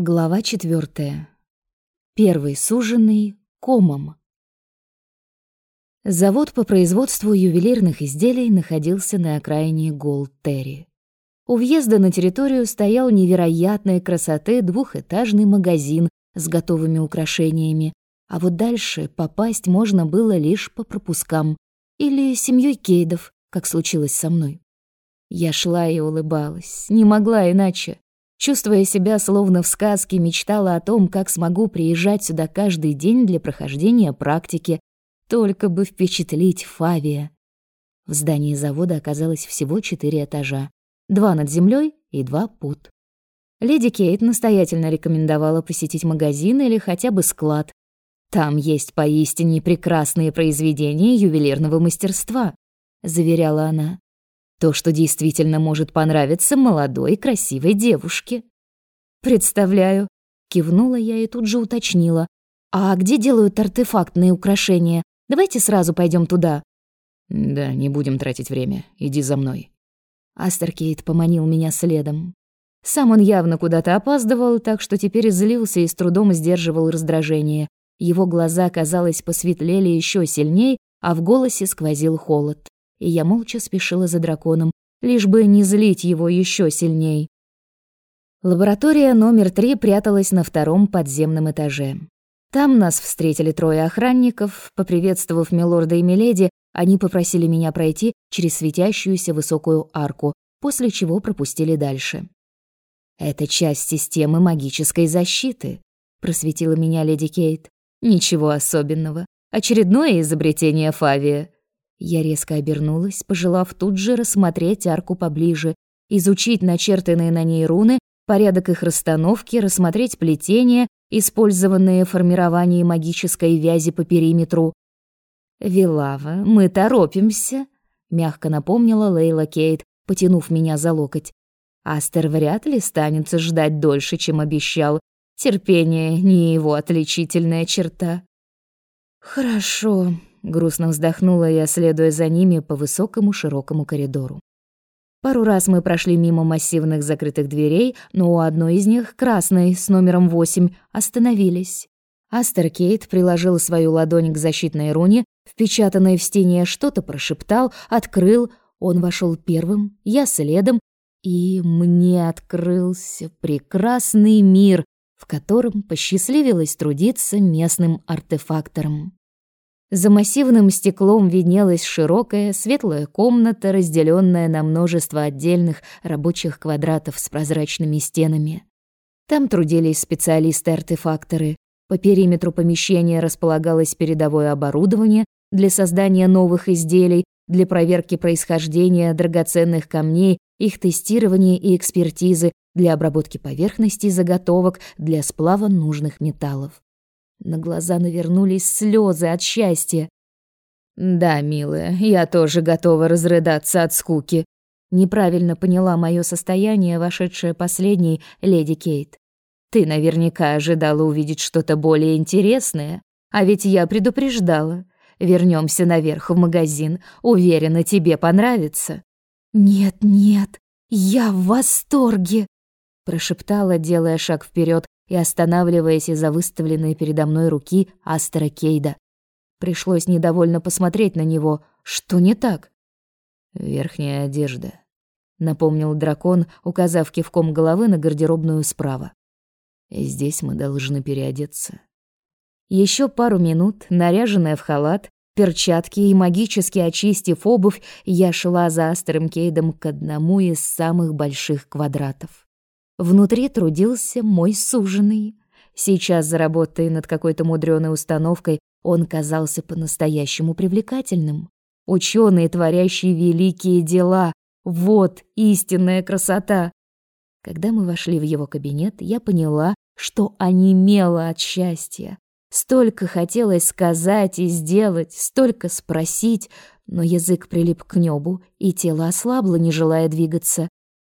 Глава четвертая. Первый суженый комом. Завод по производству ювелирных изделий находился на окраине Голд-Терри. У въезда на территорию стоял невероятной красоты двухэтажный магазин с готовыми украшениями, а вот дальше попасть можно было лишь по пропускам или семьей Кейдов, как случилось со мной. Я шла и улыбалась, не могла иначе. Чувствуя себя словно в сказке, мечтала о том, как смогу приезжать сюда каждый день для прохождения практики, только бы впечатлить Фавия. В здании завода оказалось всего четыре этажа. Два над землей и два под. Леди Кейт настоятельно рекомендовала посетить магазин или хотя бы склад. Там есть поистине прекрасные произведения ювелирного мастерства, заверяла она. То, что действительно может понравиться молодой красивой девушке. Представляю, кивнула я и тут же уточнила: "А где делают артефактные украшения? Давайте сразу пойдем туда". "Да, не будем тратить время. Иди за мной". Астеркейт поманил меня следом. Сам он явно куда-то опаздывал, так что теперь злился и с трудом сдерживал раздражение. Его глаза, казалось, посветлели еще сильней, а в голосе сквозил холод и я молча спешила за драконом, лишь бы не злить его еще сильней. Лаборатория номер три пряталась на втором подземном этаже. Там нас встретили трое охранников. Поприветствовав милорда и миледи, они попросили меня пройти через светящуюся высокую арку, после чего пропустили дальше. «Это часть системы магической защиты», — просветила меня леди Кейт. «Ничего особенного. Очередное изобретение Фавия. Я резко обернулась, пожелав тут же рассмотреть арку поближе, изучить начертанные на ней руны, порядок их расстановки, рассмотреть плетения, использованные в формировании магической вязи по периметру. «Вилава, мы торопимся», — мягко напомнила Лейла Кейт, потянув меня за локоть. «Астер вряд ли станет ждать дольше, чем обещал. Терпение — не его отличительная черта». «Хорошо», грустно вздохнула я, следуя за ними по высокому широкому коридору. Пару раз мы прошли мимо массивных закрытых дверей, но у одной из них, красной, с номером 8, остановились. Астер Кейт приложил свою ладонь к защитной руне, впечатанной в стене, что-то прошептал, открыл. Он вошел первым, я следом, и мне открылся прекрасный мир, в котором посчастливилось трудиться местным артефактором. За массивным стеклом виднелась широкая, светлая комната, разделенная на множество отдельных рабочих квадратов с прозрачными стенами. Там трудились специалисты-артефакторы. По периметру помещения располагалось передовое оборудование для создания новых изделий, для проверки происхождения драгоценных камней, их тестирования и экспертизы, для обработки поверхностей заготовок, для сплава нужных металлов. На глаза навернулись слезы от счастья. Да, милая, я тоже готова разрыдаться от скуки. Неправильно поняла мое состояние, вошедшая последней леди Кейт. Ты наверняка ожидала увидеть что-то более интересное, а ведь я предупреждала. Вернемся наверх в магазин, уверена, тебе понравится. Нет, нет, я в восторге, прошептала, делая шаг вперед и останавливаясь из-за выставленной передо мной руки Астера Кейда. Пришлось недовольно посмотреть на него. Что не так? «Верхняя одежда», — напомнил дракон, указав кивком головы на гардеробную справа. И «Здесь мы должны переодеться». Еще пару минут, наряженная в халат, перчатки и магически очистив обувь, я шла за Астером Кейдом к одному из самых больших квадратов. Внутри трудился мой суженый. Сейчас, за над какой-то мудрёной установкой, он казался по-настоящему привлекательным. Учёный, творящий великие дела. Вот истинная красота. Когда мы вошли в его кабинет, я поняла, что онемела от счастья. Столько хотелось сказать и сделать, столько спросить, но язык прилип к небу, и тело ослабло, не желая двигаться.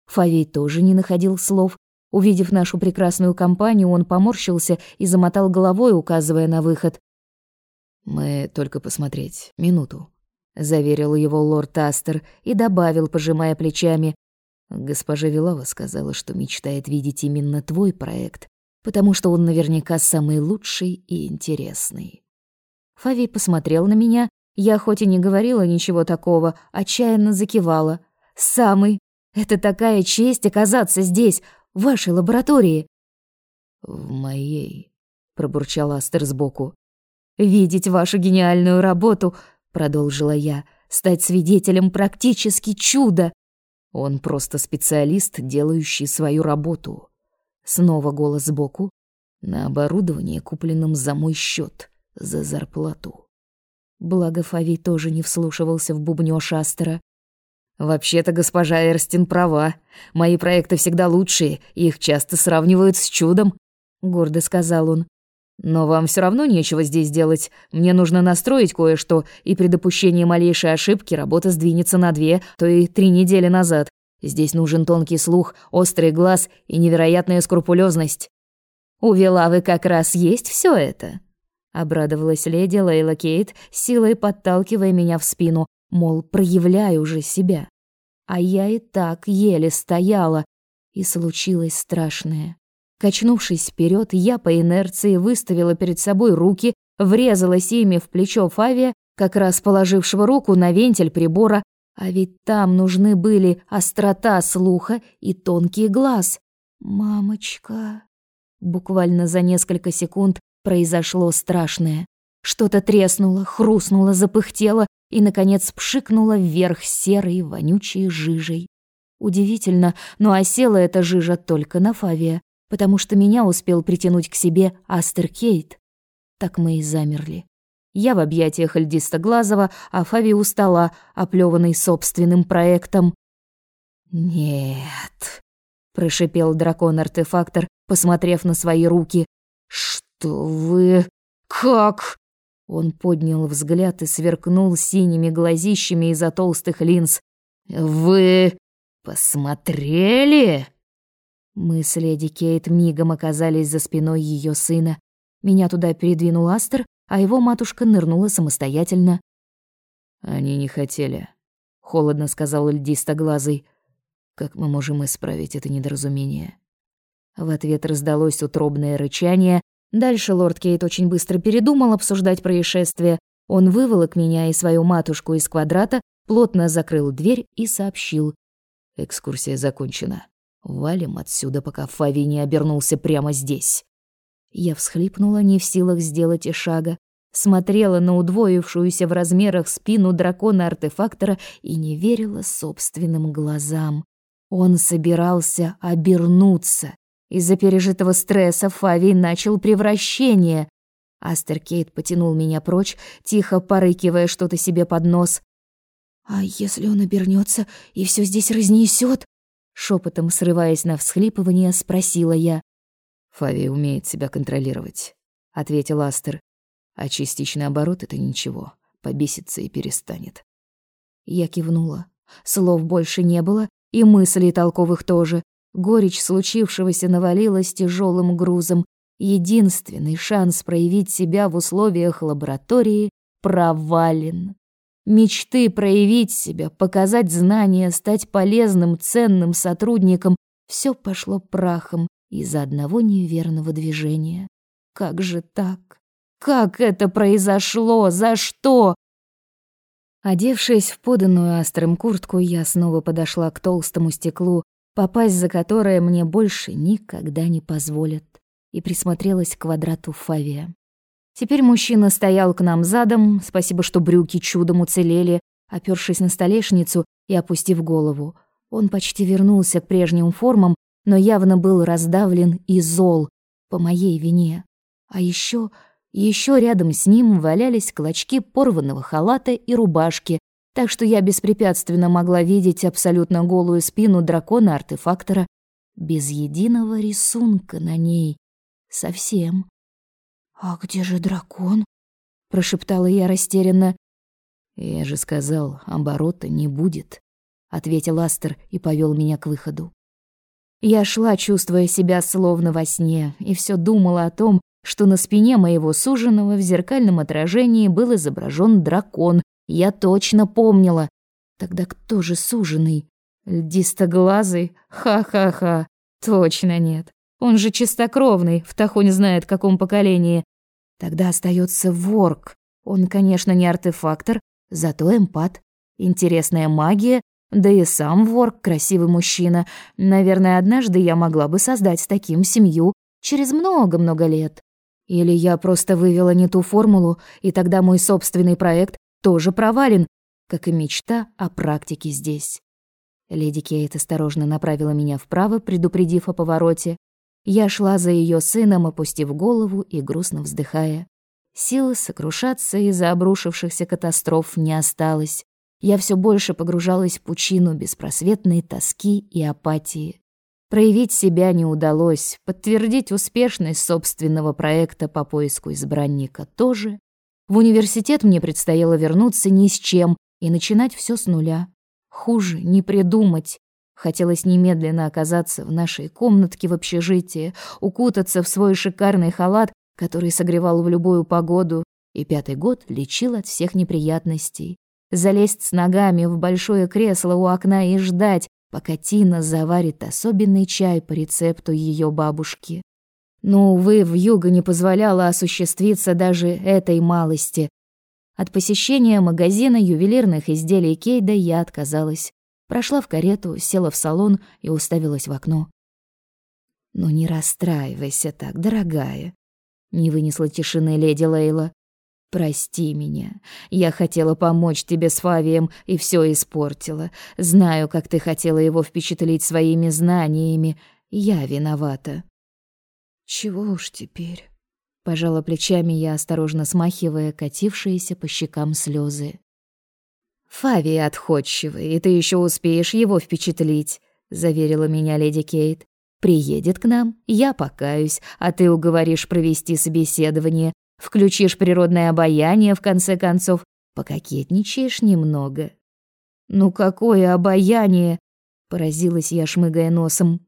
Фавей тоже не находил слов. Увидев нашу прекрасную компанию, он поморщился и замотал головой, указывая на выход. «Мы только посмотреть. Минуту», — заверил его лорд Астер и добавил, пожимая плечами. «Госпожа Вилава сказала, что мечтает видеть именно твой проект. потому что он наверняка самый лучший и интересный. Фави посмотрел на меня, я хоть и не говорила ничего такого, отчаянно закивала. «Самый! Это такая честь оказаться здесь, в вашей лаборатории!» «В моей», — пробурчал Астер сбоку. «Видеть вашу гениальную работу», — продолжила я, — «стать свидетелем практически чуда». Он просто специалист, делающий свою работу. Снова голос сбоку. На оборудование, купленном за мой счет, за зарплату. Благо Фави тоже не вслушивался в бубнёж Астера. «Вообще-то госпожа Эрстин права. Мои проекты всегда лучшие, их часто сравнивают с чудом», — гордо сказал он. «Но вам все равно нечего здесь делать. Мне нужно настроить кое-что, и при допущении малейшей ошибки работа сдвинется на две, то и три недели назад. Здесь нужен тонкий слух, острый глаз и невероятная скрупулезность. У Вилавы как раз есть все это. Обрадовалась леди Лейла Кейт, силой подталкивая меня в спину, мол, проявляй уже себя. А я и так еле стояла, и случилось страшное. Качнувшись вперед, я по инерции выставила перед собой руки, врезалась ими в плечо Фавия, как раз положившего руку на вентиль прибора, а ведь там нужны были острота слуха и тонкий глаз. «Мамочка...» Буквально за несколько секунд произошло страшное. Что-то треснуло, хрустнуло, запыхтело и, наконец, пшикнуло вверх серой вонючей жижей. Удивительно, но осела эта жижа только на Фавия, потому что меня успел притянуть к себе Астер Кейт. Так мы и замерли. Я в объятиях Льдистоглазого, а Фави у стола, оплёванный собственным проектом. «Нет», — прошипел дракон-артефактор, посмотрев на свои руки. «Что вы... как...» Он поднял взгляд и сверкнул синими глазищами из-за толстых линз. «Вы... посмотрели?» Мы с леди Кейт мигом оказались за спиной ее сына. Меня туда передвинул Астер, а его матушка нырнула самостоятельно. «Они не хотели», — холодно сказал льдистоглазый. «Как мы можем исправить это недоразумение?» В ответ раздалось утробное рычание. Дальше лорд Кейт очень быстро передумал обсуждать происшествие. Он выволок меня и свою матушку из квадрата, плотно закрыл дверь и сообщил. «Экскурсия закончена. Валим отсюда, пока Фави не обернулся прямо здесь». Я всхлипнула, не в силах сделать и шага, смотрела на удвоившуюся в размерах спину дракона-артефактора и не верила собственным глазам. Он собирался обернуться. Из-за пережитого стресса Фави начал превращение. Астер Кейт потянул меня прочь, тихо порыкивая что-то себе под нос. «А если он обернется и все здесь разнесет? Шепотом срываясь на всхлипывание, спросила я. Фави умеет себя контролировать, ответил Астер. А частичный оборот это ничего, побесится и перестанет. Я кивнула. Слов больше не было, и мыслей толковых тоже. Горечь случившегося навалилась тяжелым грузом. Единственный шанс проявить себя в условиях лаборатории провален. Мечты проявить себя, показать знания, стать полезным, ценным сотрудником — все пошло прахом, из-за одного неверного движения. Как же так? Как это произошло? За что? Одевшись в поданную острым куртку, я снова подошла к толстому стеклу, попасть за которое мне больше никогда не позволят, и присмотрелась к квадрату Фавия. Теперь мужчина стоял к нам задом, спасибо, что брюки чудом уцелели, опёршись на столешницу и опустив голову. Он почти вернулся к прежним формам, но явно был раздавлен и зол по моей вине. А еще, еще рядом с ним валялись клочки порванного халата и рубашки, так что я беспрепятственно могла видеть абсолютно голую спину дракона-артефактора без единого рисунка на ней. Совсем. «А где же дракон?» — прошептала я растерянно. «Я же сказал, оборота не будет», — ответил Астер и повел меня к выходу. Я шла, чувствуя себя словно во сне, и все думала о том, что на спине моего суженого в зеркальном отражении был изображен дракон. Я точно помнила. Тогда кто же суженый? Льдистоглазый? Ха-ха-ха. Точно нет. Он же чистокровный, в не знает каком поколении. Тогда остается ворк. Он, конечно, не артефактор, зато эмпат. Интересная магия, да и сам ворк красивый мужчина. Наверное, однажды я могла бы создать с таким семью через много-много лет. Или я просто вывела не ту формулу, и тогда мой собственный проект тоже провален, как и мечта о практике здесь. Леди Кейт осторожно направила меня вправо, предупредив о повороте. Я шла за ее сыном, опустив голову и грустно вздыхая. Силы сокрушаться из-за обрушившихся катастроф не осталось. Я все больше погружалась в пучину беспросветной тоски и апатии. Проявить себя не удалось, подтвердить успешность собственного проекта по поиску избранника тоже. В университет мне предстояло вернуться ни с чем и начинать все с нуля. Хуже не придумать. Хотелось немедленно оказаться в нашей комнатке в общежитии, укутаться в свой шикарный халат, который согревал в любую погоду, и пятый год лечил от всех неприятностей. Залезть с ногами в большое кресло у окна и ждать, пока Тина заварит особенный чай по рецепту ее бабушки. Но, увы, в юго не позволяло осуществиться даже этой малости. От посещения магазина ювелирных изделий Кейда я отказалась. Прошла в карету, села в салон и уставилась в окно. «Ну не расстраивайся так, дорогая», — не вынесла тишины леди Лейла. Прости меня. Я хотела помочь тебе с Фавием и все испортила. Знаю, как ты хотела его впечатлить своими знаниями. Я виновата. Чего уж теперь? Пожала плечами я, осторожно смахивая катившиеся по щекам слезы. Фави отходчивый, и ты еще успеешь его впечатлить, заверила меня леди Кейт. Приедет к нам, я покаюсь, а ты уговоришь провести собеседование, Включишь природное обаяние, в конце концов, пококетничаешь немного. Ну какое обаяние, поразилась я, шмыгая носом.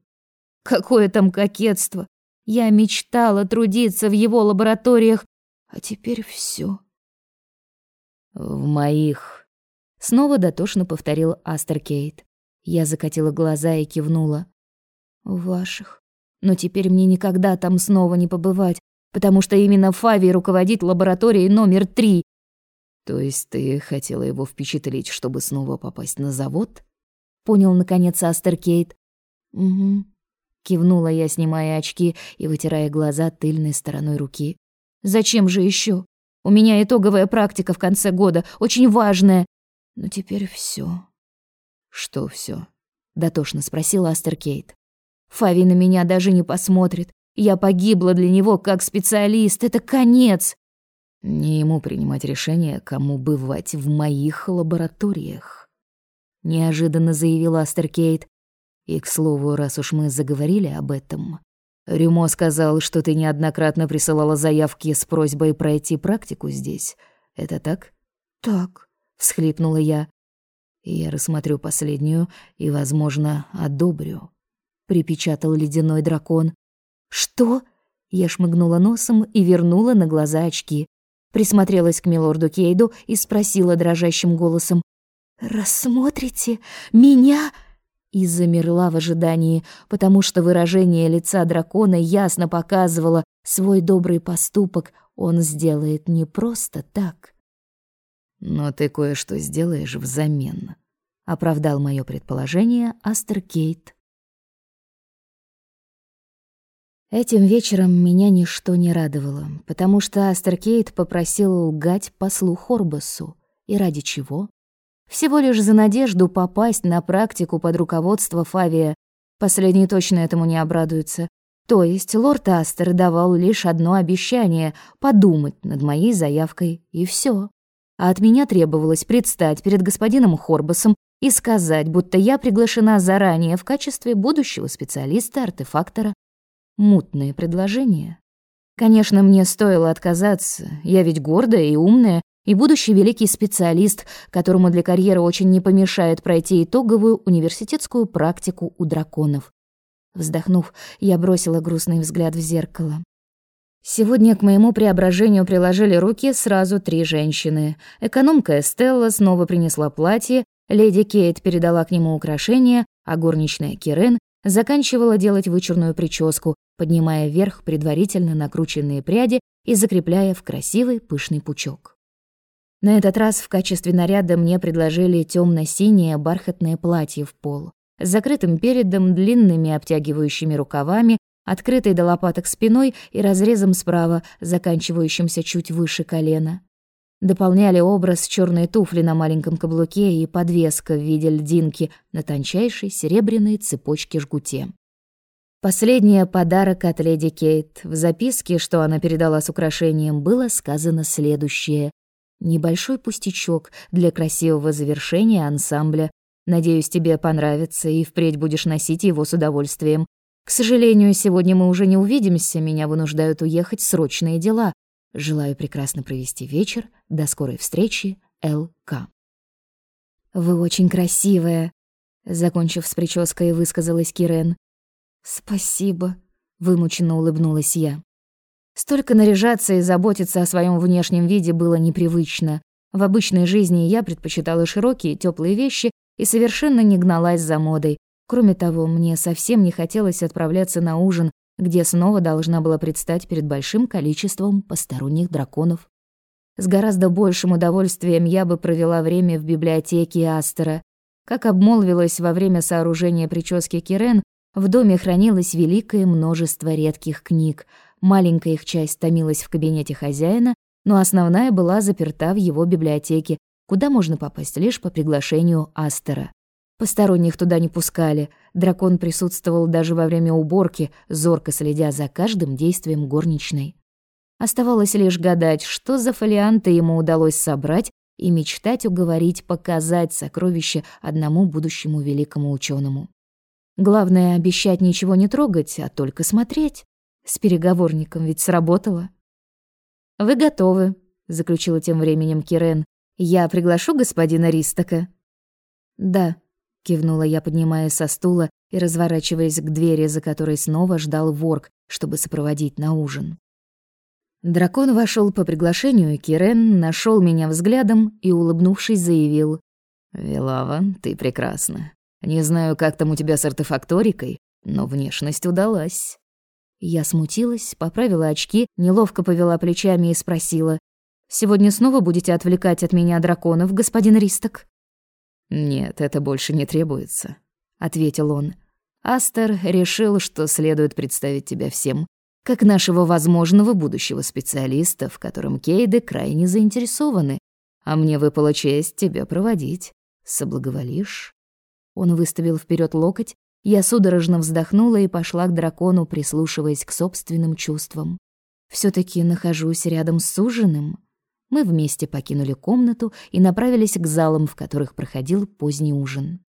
Какое там кокетство? Я мечтала трудиться в его лабораториях, а теперь все. В моих, снова дотошно повторил Астеркейт. Я закатила глаза и кивнула. В ваших. Но теперь мне никогда там снова не побывать потому что именно Фави руководит лабораторией номер три. То есть ты хотела его впечатлить, чтобы снова попасть на завод? Понял наконец Астеркейт. Угу. Кивнула я, снимая очки и вытирая глаза тыльной стороной руки. Зачем же еще? У меня итоговая практика в конце года, очень важная. Но теперь все. Что все? дотошно спросила Астеркейт. Фави на меня даже не посмотрит. Я погибла для него как специалист. Это конец. Не ему принимать решение, кому бывать в моих лабораториях. Неожиданно заявила Астеркейт. И, к слову, раз уж мы заговорили об этом, Рюмо сказал, что ты неоднократно присылала заявки с просьбой пройти практику здесь. Это так? Так, всхлипнула я. Я рассмотрю последнюю и, возможно, одобрю, припечатал ледяной дракон. «Что?» Я шмыгнула носом и вернула на глаза очки. Присмотрелась к милорду Кейду и спросила дрожащим голосом. «Рассмотрите меня?» И замерла в ожидании, потому что выражение лица дракона ясно показывало, свой добрый поступок он сделает не просто так. «Но ты кое-что сделаешь взамен», — оправдал мое предположение Астер Кейт. Этим вечером меня ничто не радовало, потому что Астеркейт попросил лгать послу Хорбасу. И ради чего? Всего лишь за надежду попасть на практику под руководство Фавия. Последний точно этому не обрадуется. То есть лорд Астер давал лишь одно обещание — подумать над моей заявкой, и все. А от меня требовалось предстать перед господином Хорбасом и сказать, будто я приглашена заранее в качестве будущего специалиста-артефактора мутные предложения. Конечно, мне стоило отказаться, я ведь гордая и умная, и будущий великий специалист, которому для карьеры очень не помешает пройти итоговую университетскую практику у драконов. Вздохнув, я бросила грустный взгляд в зеркало. Сегодня к моему преображению приложили руки сразу три женщины. Экономка Эстелла снова принесла платье, леди Кейт передала к нему украшения, а горничная Кирен заканчивала делать вычурную прическу, поднимая вверх предварительно накрученные пряди и закрепляя в красивый пышный пучок. На этот раз в качестве наряда мне предложили темно синее бархатное платье в пол, с закрытым передом, длинными обтягивающими рукавами, открытой до лопаток спиной и разрезом справа, заканчивающимся чуть выше колена. Дополняли образ черные туфли на маленьком каблуке и подвеска в виде льдинки на тончайшей серебряной цепочке-жгуте. Последний подарок от леди Кейт. В записке, что она передала с украшением, было сказано следующее. «Небольшой пустячок для красивого завершения ансамбля. Надеюсь, тебе понравится, и впредь будешь носить его с удовольствием. К сожалению, сегодня мы уже не увидимся, меня вынуждают уехать срочные дела. Желаю прекрасно провести вечер. До скорой встречи, Л.К. «Вы очень красивая», — закончив с прической, высказалась Кирен. «Спасибо», — вымученно улыбнулась я. Столько наряжаться и заботиться о своем внешнем виде было непривычно. В обычной жизни я предпочитала широкие теплые вещи и совершенно не гналась за модой. Кроме того, мне совсем не хотелось отправляться на ужин, где снова должна была предстать перед большим количеством посторонних драконов. С гораздо большим удовольствием я бы провела время в библиотеке Астера. Как обмолвилась во время сооружения прически Кирен, в доме хранилось великое множество редких книг. Маленькая их часть томилась в кабинете хозяина, но основная была заперта в его библиотеке, куда можно попасть лишь по приглашению Астера. Посторонних туда не пускали. Дракон присутствовал даже во время уборки, зорко следя за каждым действием горничной. Оставалось лишь гадать, что за фолианты ему удалось собрать и мечтать уговорить показать сокровище одному будущему великому учёному. Главное — обещать ничего не трогать, а только смотреть. С переговорником ведь сработало. «Вы готовы», — заключила тем временем Кирен. «Я приглашу господина Ристока?» «Да», — кивнула я, поднимаясь со стула и разворачиваясь к двери, за которой снова ждал ворк, чтобы сопроводить на ужин. Дракон вошел по приглашению, Кирен нашел меня взглядом и, улыбнувшись, заявил. «Вилава, ты прекрасна. Не знаю, как там у тебя с артефакторикой, но внешность удалась». Я смутилась, поправила очки, неловко повела плечами и спросила. «Сегодня снова будете отвлекать от меня драконов, господин Ристок?» «Нет, это больше не требуется», — ответил он. «Астер решил, что следует представить тебя всем, как нашего возможного будущего специалиста, в котором Кейды крайне заинтересованы, а мне выпала честь тебя проводить. Соблаговолишь?» Он выставил вперед локоть, я судорожно вздохнула и пошла к дракону, прислушиваясь к собственным чувствам. все таки нахожусь рядом с суженым. Мы вместе покинули комнату и направились к залам, в которых проходил поздний ужин.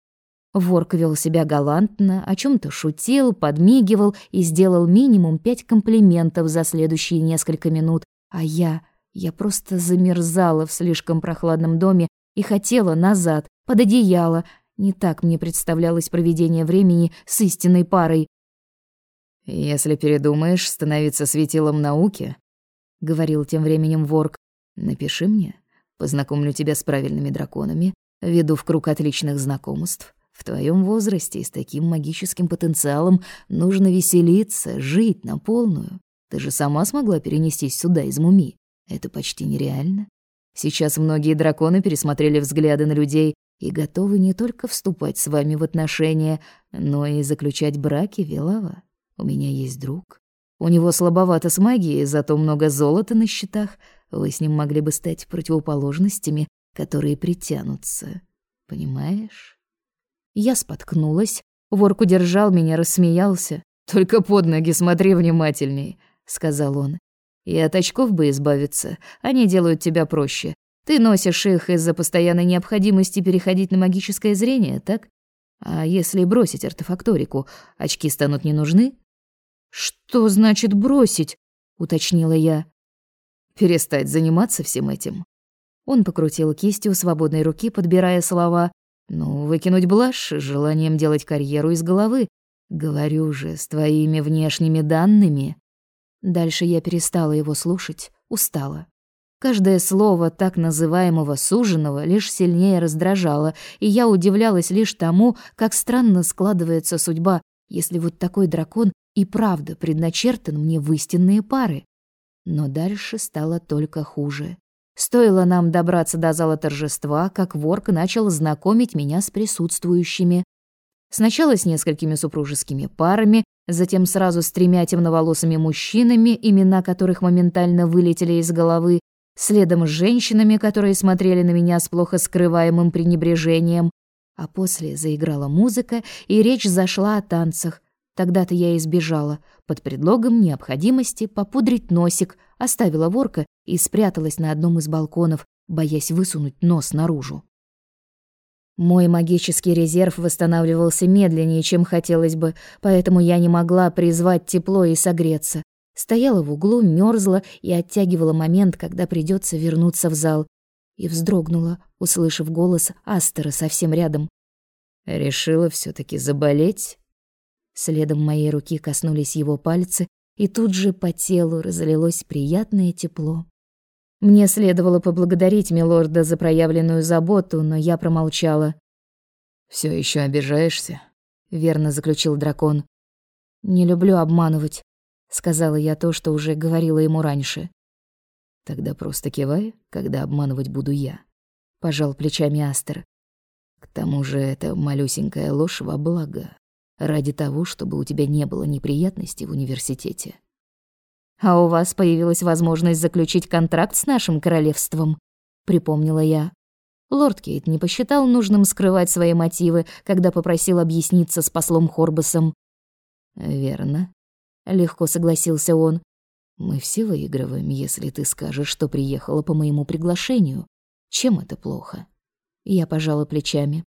Ворк вел себя галантно, о чем то шутил, подмигивал и сделал минимум пять комплиментов за следующие несколько минут, а я... Я просто замерзала в слишком прохладном доме и хотела назад, под одеяло, не так мне представлялось проведение времени с истинной парой. «Если передумаешь становиться светилом науки», — говорил тем временем Ворк, — «напиши мне, познакомлю тебя с правильными драконами, веду в круг отличных знакомств. В твоем возрасте и с таким магическим потенциалом нужно веселиться, жить на полную. Ты же сама смогла перенестись сюда из Муми. Это почти нереально. Сейчас многие драконы пересмотрели взгляды на людей и готовы не только вступать с вами в отношения, но и заключать браки, Велава. У меня есть друг. У него слабовато с магией, зато много золота на счетах. Вы с ним могли бы стать противоположностями, которые притянутся. Понимаешь? Я споткнулась. Ворк удержал меня, рассмеялся. «Только под ноги смотри внимательней», — сказал он. «И от очков бы избавиться. Они делают тебя проще. Ты носишь их из-за постоянной необходимости переходить на магическое зрение, так? А если бросить артефакторику, очки станут не нужны? Что значит бросить? уточнила я. Перестать заниматься всем этим. Он покрутил кистью свободной руки, подбирая слова. Ну, выкинуть блажь с желанием делать карьеру из головы. Говорю же, с твоими внешними данными. Дальше я перестала его слушать, устала. Каждое слово так называемого суженого лишь сильнее раздражало, и я удивлялась лишь тому, как странно складывается судьба если вот такой дракон и правда предначертан мне в истинные пары? Но дальше стало только хуже. Стоило нам добраться до зала торжества, как Ворк начал знакомить меня с присутствующими. Сначала с несколькими супружескими парами, затем сразу с тремя темноволосыми мужчинами, имена которых моментально вылетели из головы, следом с женщинами, которые смотрели на меня с плохо скрываемым пренебрежением, а после заиграла музыка, и речь зашла о танцах. Тогда-то я избежала, под предлогом необходимости попудрить носик, оставила ворка и спряталась на одном из балконов, боясь высунуть нос наружу. Мой магический резерв восстанавливался медленнее, чем хотелось бы, поэтому я не могла призвать тепло и согреться. Стояла в углу, мерзла и оттягивала момент, когда придется вернуться в зал. И вздрогнула, услышав голос Астера совсем рядом. «Решила все таки заболеть?» Следом моей руки коснулись его пальцы, и тут же по телу разлилось приятное тепло. Мне следовало поблагодарить милорда за проявленную заботу, но я промолчала. Все еще обижаешься?» — верно заключил дракон. «Не люблю обманывать», — сказала я то, что уже говорила ему раньше. «Тогда просто кивай, когда обманывать буду я», — пожал плечами Астер. «К тому же это малюсенькая ложь во благо, ради того, чтобы у тебя не было неприятностей в университете». «А у вас появилась возможность заключить контракт с нашим королевством», — припомнила я. Лорд Кейт не посчитал нужным скрывать свои мотивы, когда попросил объясниться с послом Хорбасом. «Верно», — легко согласился он. «Мы все выигрываем, если ты скажешь, что приехала по моему приглашению. Чем это плохо?» Я пожала плечами.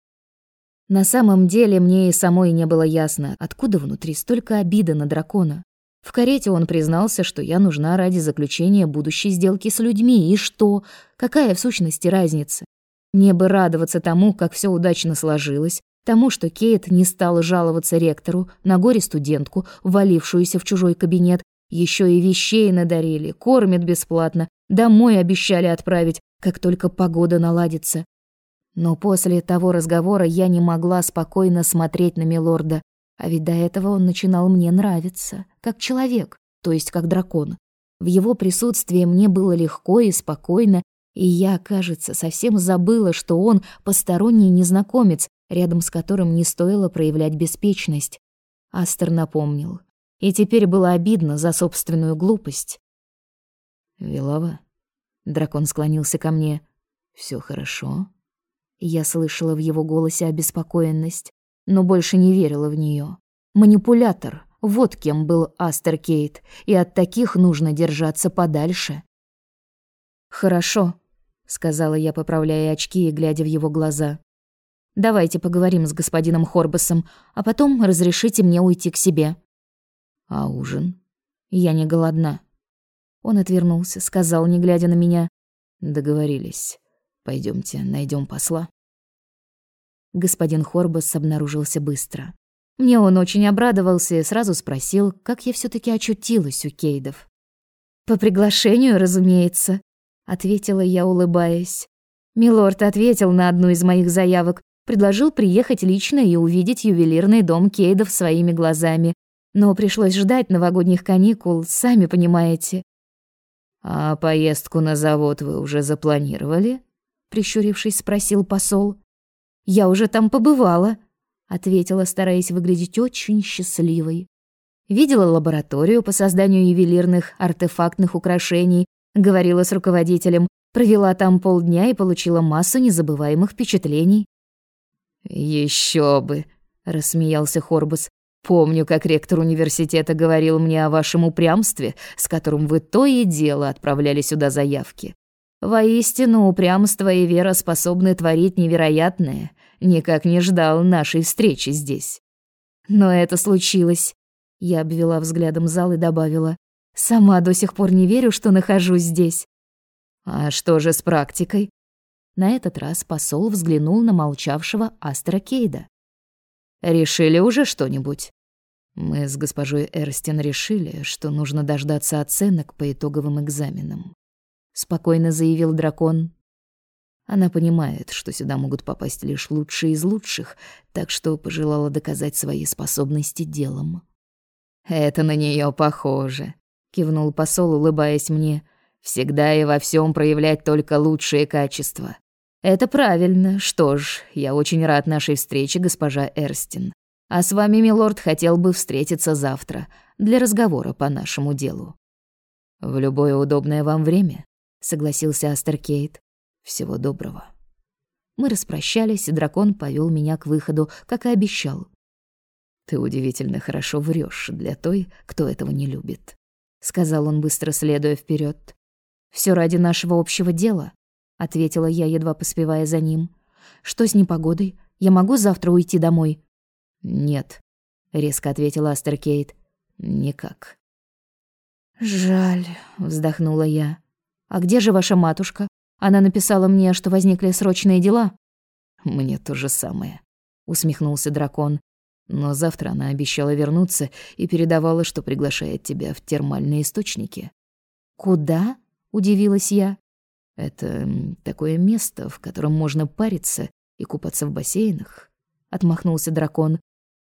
На самом деле мне и самой не было ясно, откуда внутри столько обиды на дракона. В карете он признался, что я нужна ради заключения будущей сделки с людьми, и что? Какая в сущности разница? Мне бы радоваться тому, как все удачно сложилось, тому, что Кейт не стала жаловаться ректору на горе-студентку, валившуюся в чужой кабинет, еще и вещей надарили, кормят бесплатно, домой обещали отправить, как только погода наладится. Но после того разговора я не могла спокойно смотреть на милорда, а ведь до этого он начинал мне нравиться, как человек, то есть как дракон. В его присутствии мне было легко и спокойно, и я, кажется, совсем забыла, что он посторонний незнакомец, рядом с которым не стоило проявлять беспечность. Астер напомнил. И теперь было обидно за собственную глупость. «Вилова?» Дракон склонился ко мне. Все хорошо?» Я слышала в его голосе обеспокоенность но больше не верила в нее. Манипулятор, вот кем был Астер Кейт, и от таких нужно держаться подальше. «Хорошо», — сказала я, поправляя очки и глядя в его глаза. «Давайте поговорим с господином Хорбасом, а потом разрешите мне уйти к себе». «А ужин?» «Я не голодна». Он отвернулся, сказал, не глядя на меня. «Договорились. Пойдемте, найдем посла». Господин Хорбас обнаружился быстро. Мне он очень обрадовался и сразу спросил, как я все таки очутилась у Кейдов. «По приглашению, разумеется», — ответила я, улыбаясь. Милорд ответил на одну из моих заявок, предложил приехать лично и увидеть ювелирный дом Кейдов своими глазами, но пришлось ждать новогодних каникул, сами понимаете. «А поездку на завод вы уже запланировали?» — прищурившись, спросил посол. Я уже там побывала, ответила, стараясь выглядеть очень счастливой. Видела лабораторию по созданию ювелирных артефактных украшений, говорила с руководителем, провела там полдня и получила массу незабываемых впечатлений. Еще бы, рассмеялся Хорбас. Помню, как ректор университета говорил мне о вашем упрямстве, с которым вы то и дело отправляли сюда заявки. Воистину, упрямство и вера способны творить невероятное. Никак не ждал нашей встречи здесь. Но это случилось. Я обвела взглядом зал и добавила: "Сама до сих пор не верю, что нахожусь здесь". А что же с практикой? На этот раз посол взглянул на молчавшего Астра Кейда. Решили уже что-нибудь? Мы с госпожой Эрстин решили, что нужно дождаться оценок по итоговым экзаменам спокойно заявил дракон. Она понимает, что сюда могут попасть лишь лучшие из лучших, так что пожелала доказать свои способности делом. «Это на нее похоже», — кивнул посол, улыбаясь мне. «Всегда и во всем проявлять только лучшие качества». «Это правильно. Что ж, я очень рад нашей встрече, госпожа Эрстин. А с вами, милорд, хотел бы встретиться завтра для разговора по нашему делу». «В любое удобное вам время», — согласился Астеркейт. «Всего доброго». Мы распрощались, и дракон повел меня к выходу, как и обещал. «Ты удивительно хорошо врешь для той, кто этого не любит», — сказал он, быстро следуя вперед. Все ради нашего общего дела», — ответила я, едва поспевая за ним. «Что с непогодой? Я могу завтра уйти домой?» «Нет», — резко ответила Астеркейт. «Никак». «Жаль», — вздохнула я. «А где же ваша матушка? Она написала мне, что возникли срочные дела». «Мне то же самое», — усмехнулся дракон. Но завтра она обещала вернуться и передавала, что приглашает тебя в термальные источники. «Куда?» — удивилась я. «Это такое место, в котором можно париться и купаться в бассейнах», — отмахнулся дракон.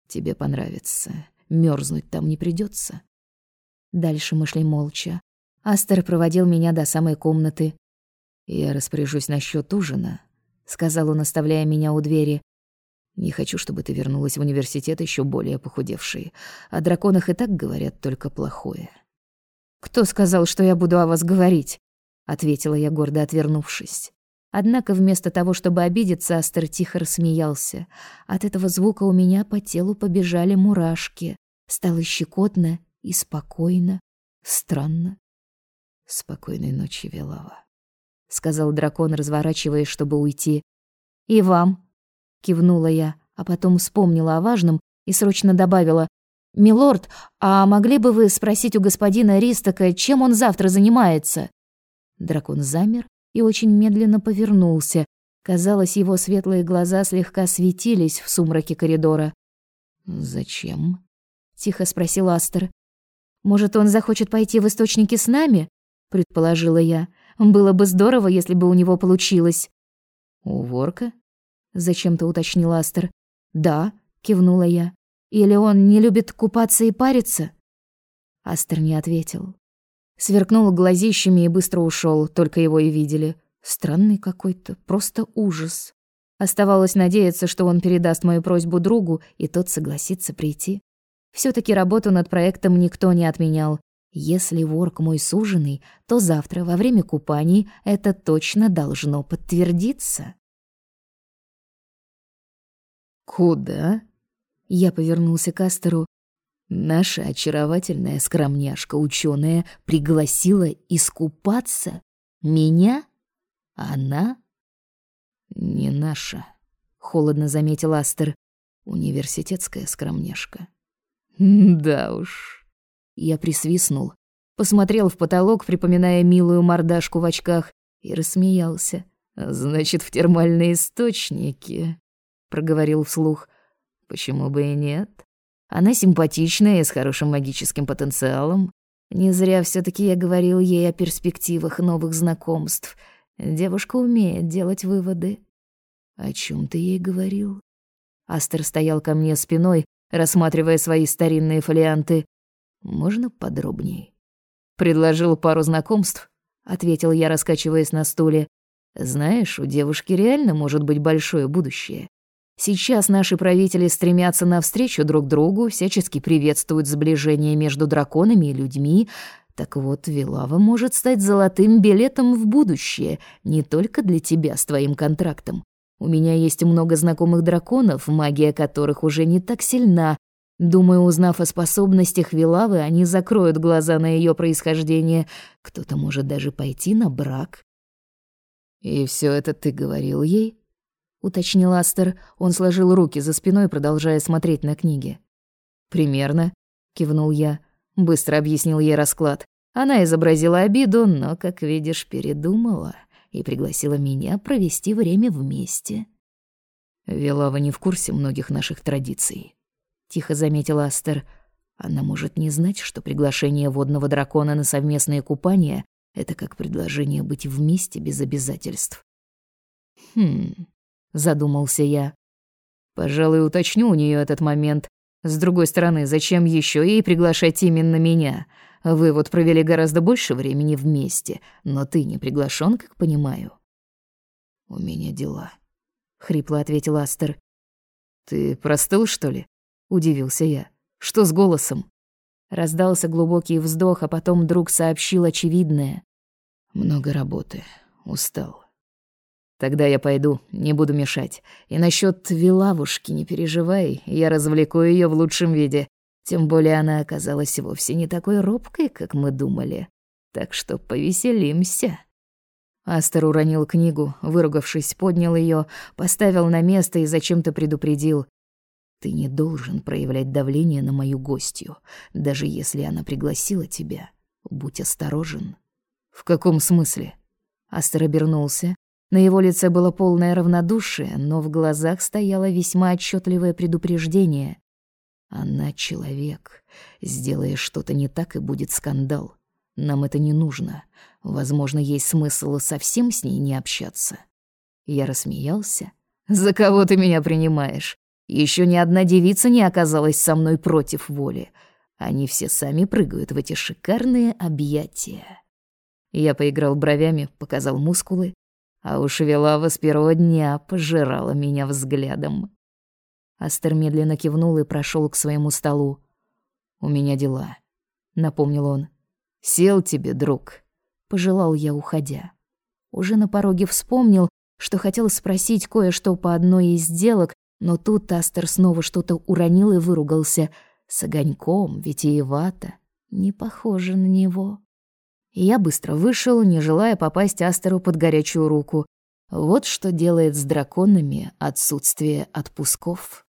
«Тебе понравится. Мёрзнуть там не придётся». Дальше мы шли молча. Астер проводил меня до самой комнаты. «Я распоряжусь насчёт ужина», — сказал он, оставляя меня у двери. Не хочу, чтобы ты вернулась в университет еще более похудевшей. О драконах и так говорят только плохое. Кто сказал, что я буду о вас говорить? Ответила я гордо отвернувшись. Однако вместо того, чтобы обидеться, Астер тихо рассмеялся. От этого звука у меня по телу побежали мурашки. Стало щекотно и спокойно, странно. Спокойной ночи, Велава, сказал дракон, разворачиваясь, чтобы уйти. И вам, кивнула я, а потом вспомнила о важном и срочно добавила: "Милорд, а могли бы вы спросить у господина Ристока, чем он завтра занимается?" Дракон замер и очень медленно повернулся. Казалось, его светлые глаза слегка светились в сумраке коридора. "Зачем?" тихо спросил Астер. "Может, он захочет пойти в источники с нами?" предположила я. "Было бы здорово, если бы у него получилось." "У Ворка?" зачем-то уточнил Астер. Да, кивнула я. Или он не любит купаться и париться? Астер не ответил. Сверкнул глазищами и быстро ушел, только его и видели. Странный какой-то, просто ужас. Оставалось надеяться, что он передаст мою просьбу другу, и тот согласится прийти. все таки работу над проектом никто не отменял. Если ворк мой суженый, то завтра во время купаний это точно должно подтвердиться. «Куда?» Я повернулся к Астеру. «Наша очаровательная скромняшка ученая пригласила искупаться меня? Она?» «Не наша», — холодно заметил Астер. «Университетская скромняшка». «Да уж». Я присвистнул, посмотрел в потолок, припоминая милую мордашку в очках, и рассмеялся. «Значит, в термальные источники» проговорил вслух. Почему бы и нет? Она симпатичная и с хорошим магическим потенциалом. Не зря все таки я говорил ей о перспективах новых знакомств. Девушка умеет делать выводы. О чем ты ей говорил? Астер стоял ко мне спиной, рассматривая свои старинные фолианты. Можно подробнее? Предложил пару знакомств, ответил я, раскачиваясь на стуле. Знаешь, у девушки реально может быть большое будущее. Сейчас наши правители стремятся навстречу друг другу, всячески приветствуют сближение между драконами и людьми. Так вот, Вилава может стать золотым билетом в будущее, не только для тебя с твоим контрактом. У меня есть много знакомых драконов, магия которых уже не так сильна. Думаю, узнав о способностях Вилавы, они закроют глаза на ее происхождение. Кто-то может даже пойти на брак. И все это ты говорил ей? Уточнил Астер. Он сложил руки за спиной, продолжая смотреть на книги. Примерно, кивнул я. Быстро объяснил ей расклад. Она изобразила обиду, но, как видишь, передумала и пригласила меня провести время вместе. Велава не в курсе многих наших традиций, тихо заметил Астер. Она может не знать, что приглашение водного дракона на совместное купание это как предложение быть вместе без обязательств. Хм, задумался я. Пожалуй, уточню у нее этот момент. С другой стороны, зачем еще ей приглашать именно меня? Вы вот провели гораздо больше времени вместе, но ты не приглашен, как понимаю. У меня дела, хрипло ответил Астер. Ты простыл, что ли? удивился я. Что с голосом? Раздался глубокий вздох, а потом друг сообщил очевидное. Много работы. Устал. Тогда я пойду, не буду мешать. И насчет вилавушки не переживай, я развлеку ее в лучшем виде. Тем более она оказалась вовсе не такой робкой, как мы думали. Так что повеселимся. Астер уронил книгу, выругавшись, поднял ее, поставил на место и зачем-то предупредил. «Ты не должен проявлять давление на мою гостью, даже если она пригласила тебя. Будь осторожен». «В каком смысле?» Астер обернулся. На его лице было полное равнодушие, но в глазах стояло весьма отчетливое предупреждение. Она человек. Сделаешь что-то не так, и будет скандал. Нам это не нужно. Возможно, есть смысл совсем с ней не общаться. Я рассмеялся. За кого ты меня принимаешь? Еще ни одна девица не оказалась со мной против воли. Они все сами прыгают в эти шикарные объятия. Я поиграл бровями, показал мускулы, а уж Велава с первого дня пожирала меня взглядом. Астер медленно кивнул и прошел к своему столу. «У меня дела», — напомнил он. «Сел тебе, друг», — пожелал я, уходя. Уже на пороге вспомнил, что хотел спросить кое-что по одной из сделок, но тут Астер снова что-то уронил и выругался. С огоньком, витиевато, не похоже на него. Я быстро вышел, не желая попасть Астеру под горячую руку. Вот что делает с драконами отсутствие отпусков.